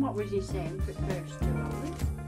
What was he saying for first to Ollie?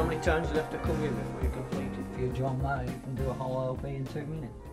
How many times you have to come in before you complete it? If you're John Moe, you can do a whole LP in two minutes.